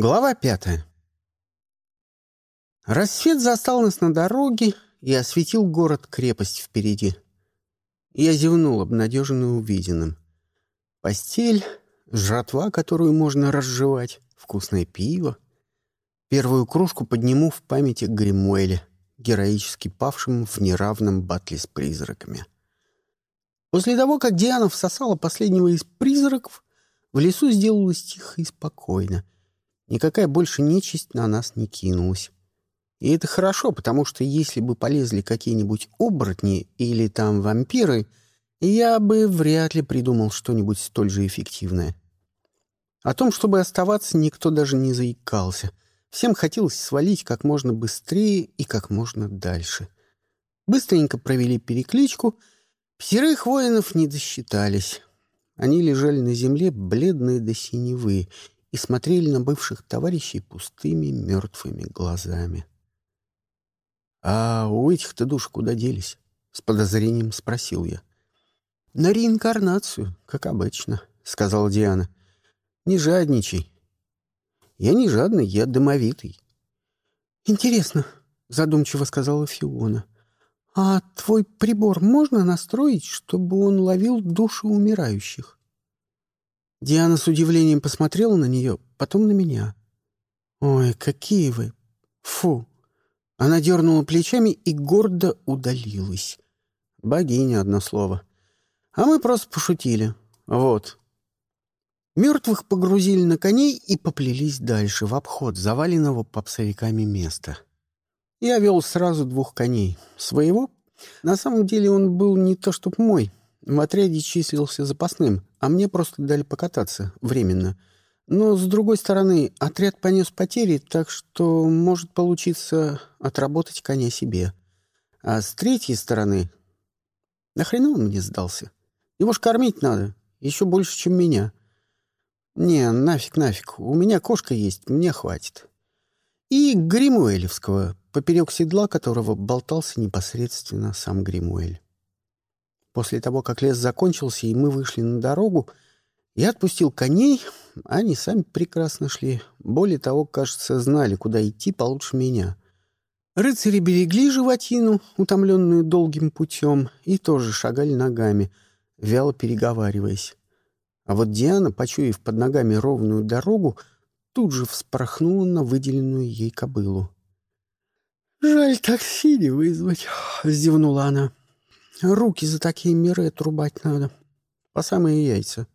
Глава пятая. Рассвет застал нас на дороге и осветил город-крепость впереди. Я зевнул, обнадеженный увиденным. Постель, жратва, которую можно разжевать, вкусное пиво. Первую кружку подниму в памяти Гримуэля, героически павшему в неравном батле с призраками. После того, как Диана всосала последнего из призраков, в лесу сделалось тихо и спокойно — Никакая больше нечисть на нас не кинулась. И это хорошо, потому что если бы полезли какие-нибудь оборотни или там вампиры, я бы вряд ли придумал что-нибудь столь же эффективное. О том, чтобы оставаться, никто даже не заикался. Всем хотелось свалить как можно быстрее и как можно дальше. Быстренько провели перекличку. Пятерых воинов не досчитались. Они лежали на земле, бледные до синевы, и смотрели на бывших товарищей пустыми мертвыми глазами. «А у этих-то душ куда делись?» — с подозрением спросил я. «На реинкарнацию, как обычно», — сказала Диана. «Не жадничай». «Я не жадный, я домовитый». «Интересно», — задумчиво сказала Фиона. «А твой прибор можно настроить, чтобы он ловил души умирающих?» Диана с удивлением посмотрела на нее, потом на меня. «Ой, какие вы! Фу!» Она дернула плечами и гордо удалилась. Богиня, одно слово. А мы просто пошутили. Вот. Мертвых погрузили на коней и поплелись дальше, в обход заваленного попсовиками места. Я вел сразу двух коней. Своего? На самом деле он был не то чтоб мой. В отряде числился запасным, а мне просто дали покататься, временно. Но, с другой стороны, отряд понес потери, так что может получиться отработать коня себе. А с третьей стороны... Нахрена он мне сдался? Его ж кормить надо, еще больше, чем меня. Не, нафиг, нафиг, у меня кошка есть, мне хватит. И Гримуэлевского, поперек седла которого болтался непосредственно сам Гримуэль. После того, как лес закончился, и мы вышли на дорогу, я отпустил коней, они сами прекрасно шли. Более того, кажется, знали, куда идти получше меня. Рыцари берегли животину, утомленную долгим путем, и тоже шагали ногами, вяло переговариваясь. А вот Диана, почуяв под ногами ровную дорогу, тут же вспорхнула на выделенную ей кобылу. «Жаль такси не вызвать», — вздевнула она. Руки за такие миры отрубать надо. По самые яйца.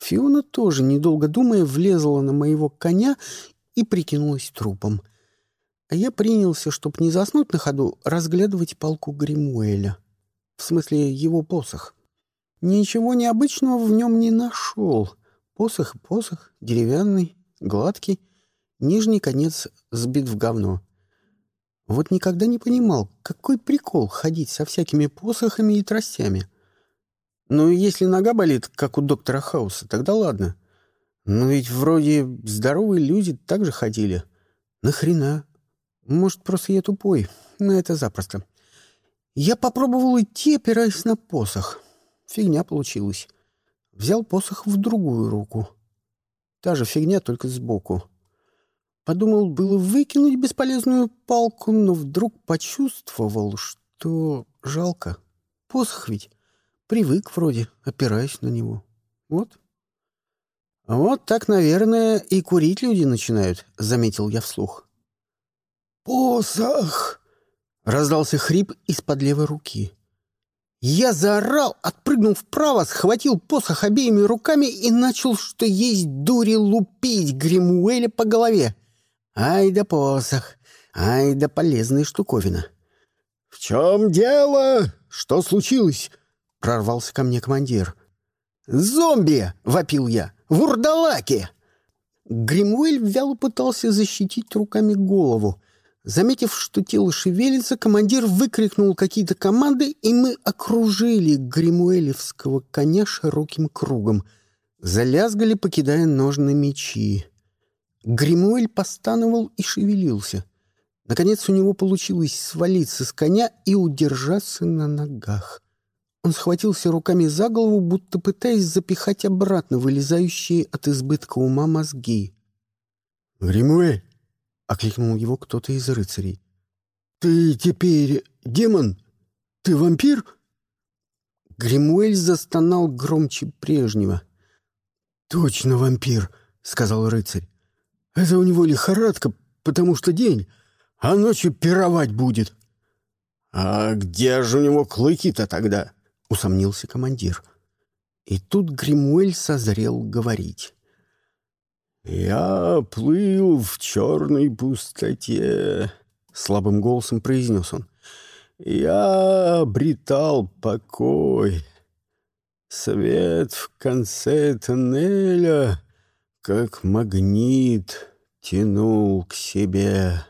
Фиона тоже, недолго думая, влезла на моего коня и прикинулась трупом. А я принялся, чтоб не заснуть на ходу, разглядывать палку Гримуэля. В смысле, его посох. Ничего необычного в нем не нашел. Посох посох, деревянный, гладкий, нижний конец сбит в говно. Вот никогда не понимал, какой прикол ходить со всякими посохами и тростями. Ну, если нога болит, как у доктора Хауса, тогда ладно. Но ведь вроде здоровые люди так же ходили. Нахрена? Может, просто я тупой, но это запросто. Я попробовал идти, опираясь на посох. Фигня получилась. Взял посох в другую руку. Та же фигня, только сбоку. Подумал было выкинуть бесполезную палку, но вдруг почувствовал, что жалко. Посох ведь. Привык вроде, опираясь на него. Вот. «Вот так, наверное, и курить люди начинают», — заметил я вслух. «Посох!» — раздался хрип из-под левой руки. Я заорал, отпрыгнул вправо, схватил посох обеими руками и начал, что есть дури, лупить Гримуэля по голове. Ай да посох, ай да полезная штуковина. — В чем дело? Что случилось? — прорвался ко мне командир. «Зомби!» — вопил я. «Вурдалаки!» Гримуэль вяло пытался защитить руками голову. Заметив, что тело шевелится, командир выкрикнул какие-то команды, и мы окружили гримуэлевского коня широким кругом. Залязгали, покидая ножны мечи. Гримуэль постановал и шевелился. Наконец у него получилось свалиться с коня и удержаться на ногах. Он схватился руками за голову, будто пытаясь запихать обратно вылезающие от избытка ума мозги. «Гримуэль!» — окликнул его кто-то из рыцарей. «Ты теперь демон? Ты вампир?» Гримуэль застонал громче прежнего. «Точно вампир!» — сказал рыцарь. «Это у него лихорадка, потому что день, а ночью пировать будет». «А где же у него клыки-то тогда?» — усомнился командир. И тут Гримуэль созрел говорить. «Я плыл в черной пустоте», — слабым голосом произнес он. «Я обретал покой. Свет в конце тоннеля, как магнит, тянул к себе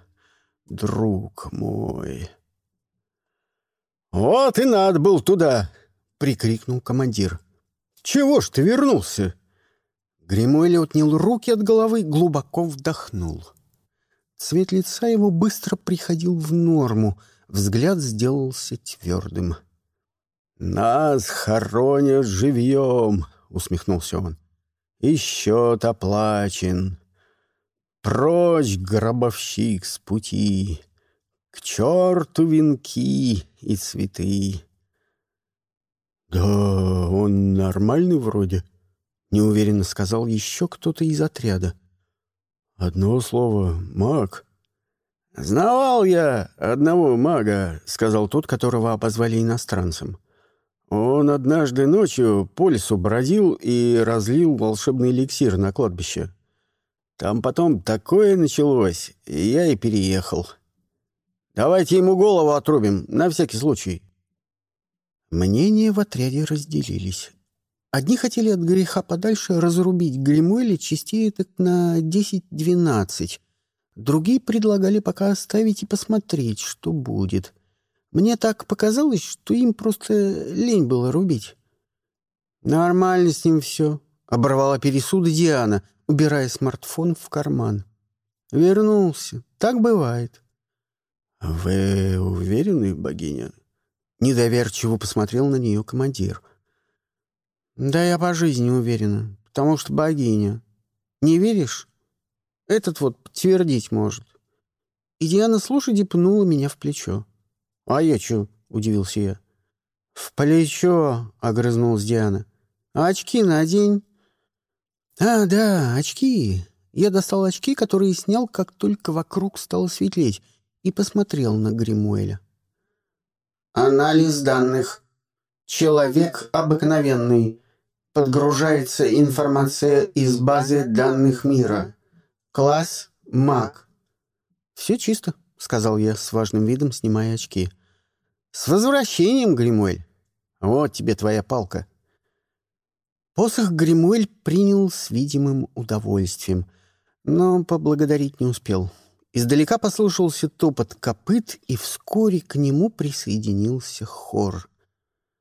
друг мой». «Вот и надо был туда!» — прикрикнул командир. «Чего ж ты вернулся?» Гримуэль отнял руки от головы, глубоко вдохнул. Цвет лица его быстро приходил в норму, взгляд сделался твердым. «Нас хоронят живьем!» — усмехнулся он. «И счет оплачен. Прочь, гробовщик, с пути! К черту венки и цветы!» «Да он нормальный вроде», — неуверенно сказал еще кто-то из отряда. «Одно слово — маг». «Знавал я одного мага», — сказал тот, которого обозвали иностранцем. «Он однажды ночью по лесу бродил и разлил волшебный эликсир на кладбище. Там потом такое началось, и я и переехал. Давайте ему голову отрубим, на всякий случай». Мнения в отряде разделились. Одни хотели от греха подальше разрубить Гримуэля частей так на 10-12. Другие предлагали пока оставить и посмотреть, что будет. Мне так показалось, что им просто лень было рубить. «Нормально с ним все», — оборвала пересуды Диана, убирая смартфон в карман. «Вернулся. Так бывает». «Вы уверены, богиня?» Недоверчиво посмотрел на нее командир. «Да я по жизни уверена, потому что богиня. Не веришь? Этот вот подтвердить может». И Диана с лошади пнула меня в плечо. «А я чё?» — удивился я. «В плечо!» — огрызнулась Диана. «А очки надень». «А, да, очки!» Я достал очки, которые снял, как только вокруг стало светлеть, и посмотрел на Гримуэля. Анализ данных. Человек обыкновенный. Подгружается информация из базы данных мира. Класс маг. «Все чисто», — сказал я с важным видом, снимая очки. «С возвращением, Гримуэль! Вот тебе твоя палка». Посох Гримуэль принял с видимым удовольствием, но поблагодарить не успел. Издалека послышался топот копыт, и вскоре к нему присоединился хор.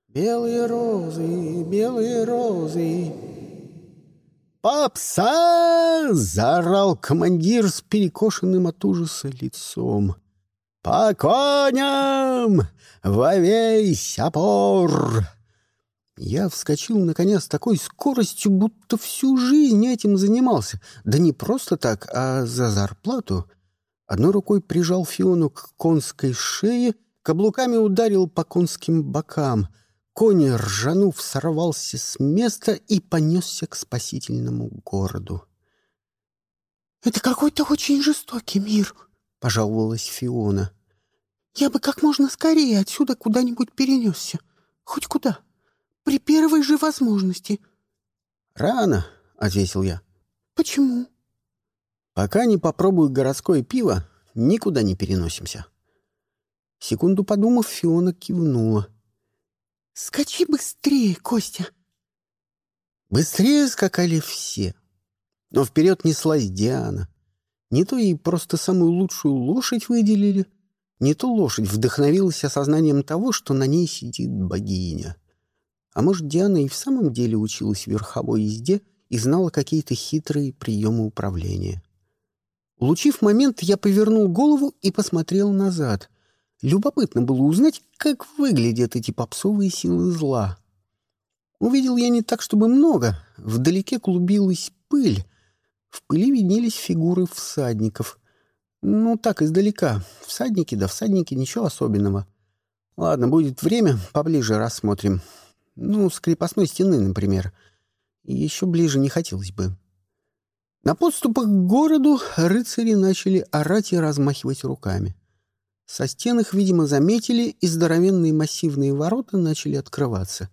«Белые розы, белые розы!» «Попса!» — заорал командир с перекошенным от ужаса лицом. «По коням! Во весь опор!» Я вскочил на коня с такой скоростью, будто всю жизнь этим занимался. Да не просто так, а за зарплату — Одной рукой прижал Фиону к конской шее, каблуками ударил по конским бокам. Конь, ржанув, сорвался с места и понесся к спасительному городу. «Это какой-то очень жестокий мир», — пожаловалась Фиона. «Я бы как можно скорее отсюда куда-нибудь перенесся. Хоть куда. При первой же возможности». «Рано», — ответил я. «Почему?» Пока не попробую городское пиво, никуда не переносимся. Секунду подумав, Фиона кивнула. «Скачи быстрее, Костя!» Быстрее скакали все. Но вперед неслась Диана. Не то ей просто самую лучшую лошадь выделили, не то лошадь вдохновилась осознанием того, что на ней сидит богиня. А может, Диана и в самом деле училась верховой езде и знала какие-то хитрые приемы управления. Улучив момент, я повернул голову и посмотрел назад. Любопытно было узнать, как выглядят эти попсовые силы зла. Увидел я не так, чтобы много. Вдалеке клубилась пыль. В пыли виднелись фигуры всадников. Ну, так, издалека. Всадники да всадники, ничего особенного. Ладно, будет время, поближе рассмотрим. Ну, с крепостной стены, например. Еще ближе не хотелось бы. На подступах к городу рыцари начали орать и размахивать руками. Со стен их, видимо, заметили, и здоровенные массивные ворота начали открываться.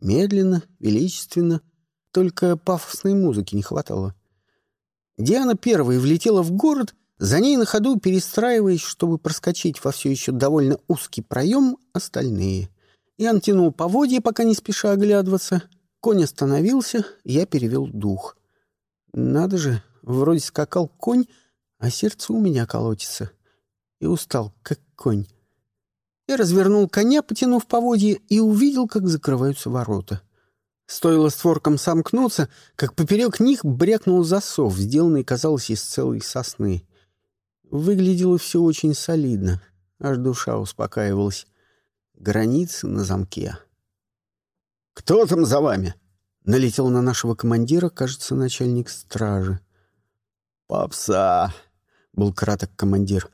Медленно, величественно, только пафосной музыки не хватало. Диана первой влетела в город, за ней на ходу, перестраиваясь, чтобы проскочить во все еще довольно узкий проем, остальные. Я натянул поводья, пока не спеша оглядываться. Конь остановился, я перевел дух. Надо же, вроде скакал конь, а сердце у меня колотится. И устал, как конь. Я развернул коня, потянув поводья, и увидел, как закрываются ворота. Стоило створкам сомкнуться, как поперек них брякнул засов, сделанный, казалось, из целой сосны. Выглядело все очень солидно, аж душа успокаивалась. Границы на замке. «Кто там за вами?» Налетел на нашего командира, кажется, начальник стражи. «Попса!» — был краток командир.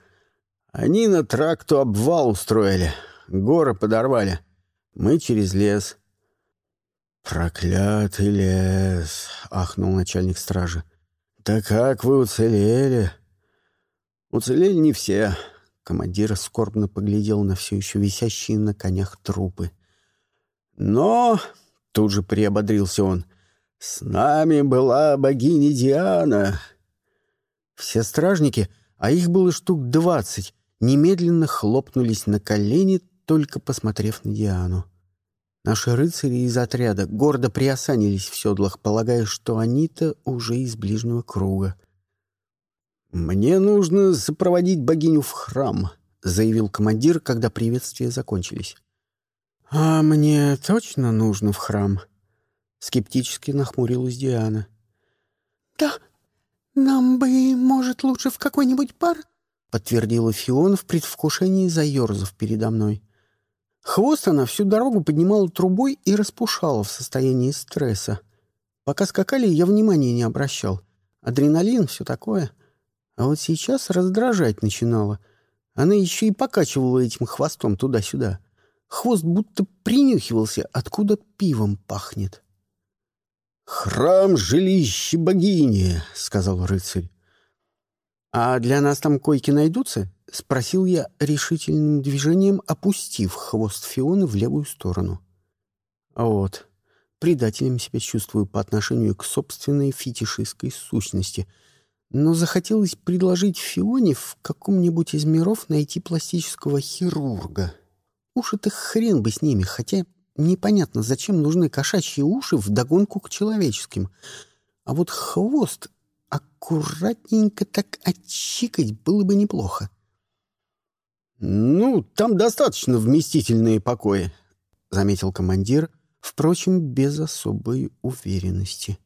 «Они на тракту обвал устроили, горы подорвали. Мы через лес». «Проклятый лес!» — ахнул начальник стражи. «Да как вы уцелели?» «Уцелели не все». Командир скорбно поглядел на все еще висящие на конях трупы. «Но Тут же приободрился он. «С нами была богиня Диана!» Все стражники, а их было штук двадцать, немедленно хлопнулись на колени, только посмотрев на Диану. Наши рыцари из отряда гордо приосанились в седлах, полагая, что они-то уже из ближнего круга. «Мне нужно сопроводить богиню в храм», — заявил командир, когда приветствия закончились. «А мне точно нужно в храм?» Скептически нахмурилась Диана. «Да, нам бы, может, лучше в какой-нибудь бар?» подтвердила Фиона в предвкушении заерзав передо мной. Хвост она всю дорогу поднимала трубой и распушала в состоянии стресса. Пока скакали, я внимания не обращал. Адреналин, все такое. А вот сейчас раздражать начинала. Она еще и покачивала этим хвостом туда-сюда. Хвост будто принюхивался, откуда пивом пахнет. «Храм жилища богини», — сказал рыцарь. «А для нас там койки найдутся?» — спросил я решительным движением, опустив хвост Фионы в левую сторону. Вот, предателем себя чувствую по отношению к собственной фетишистской сущности, но захотелось предложить Фионе в каком-нибудь из миров найти пластического хирурга. Уши-то хрен бы с ними, хотя непонятно, зачем нужны кошачьи уши вдогонку к человеческим. А вот хвост аккуратненько так отчикать было бы неплохо. «Ну, там достаточно вместительные покои», — заметил командир, впрочем, без особой уверенности.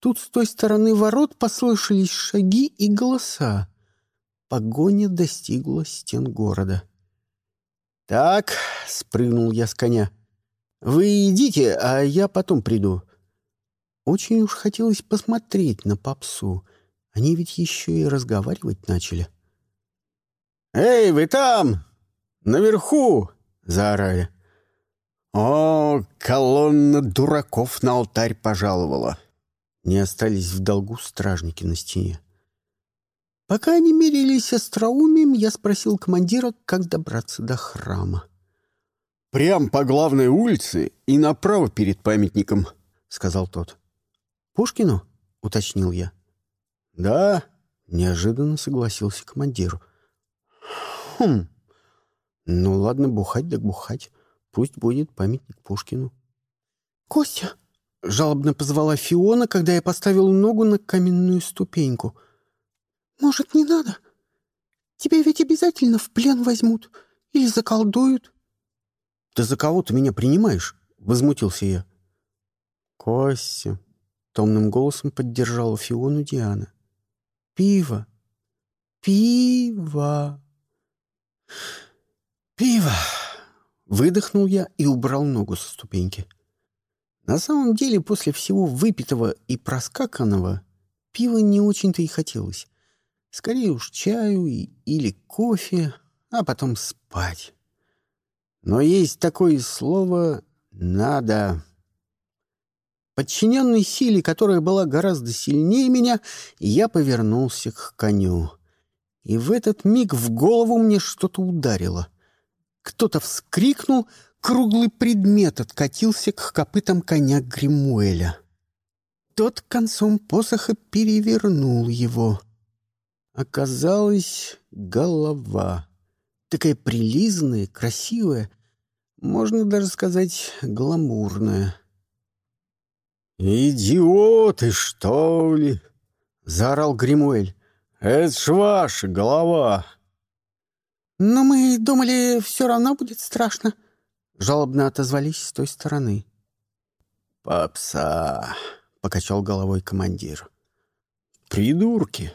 Тут с той стороны ворот послышались шаги и голоса. Погоня достигла стен города. «Так», — спрыгнул я с коня, — «вы идите, а я потом приду». Очень уж хотелось посмотреть на попсу. Они ведь еще и разговаривать начали. «Эй, вы там! Наверху!» — заорали. «О, колонна дураков на алтарь пожаловала!» Не остались в долгу стражники на стене. Пока они мерились остроумием, я спросил командира, как добраться до храма. «Прям по главной улице и направо перед памятником», — сказал тот. «Пушкину?» — уточнил я. «Да», — неожиданно согласился командир. «Хм, ну ладно, бухать да бухать. Пусть будет памятник Пушкину». «Костя!» — жалобно позвала Фиона, когда я поставил ногу на каменную ступеньку — «Может, не надо? Тебя ведь обязательно в плен возьмут или заколдуют». «Ты за кого ты меня принимаешь?» — возмутился я. «Костя», — томным голосом поддержала Фиону Диана. «Пиво! Пиво!» «Пиво!» — выдохнул я и убрал ногу со ступеньки. На самом деле, после всего выпитого и проскаканного пива не очень-то и хотелось. Скорее уж чаю и, или кофе, а потом спать. Но есть такое слово «надо». Подчиненной силе, которая была гораздо сильнее меня, я повернулся к коню. И в этот миг в голову мне что-то ударило. Кто-то вскрикнул, круглый предмет откатился к копытам коня Гримуэля. Тот концом посоха перевернул его. Оказалась голова. Такая прилизанная, красивая, можно даже сказать, гламурная. «Идиоты, что ли?» — заорал Гримуэль. «Это ж ваша голова!» «Но мы думали, все равно будет страшно», — жалобно отозвались с той стороны. «Попса!» — покачал головой командир. «Придурки!»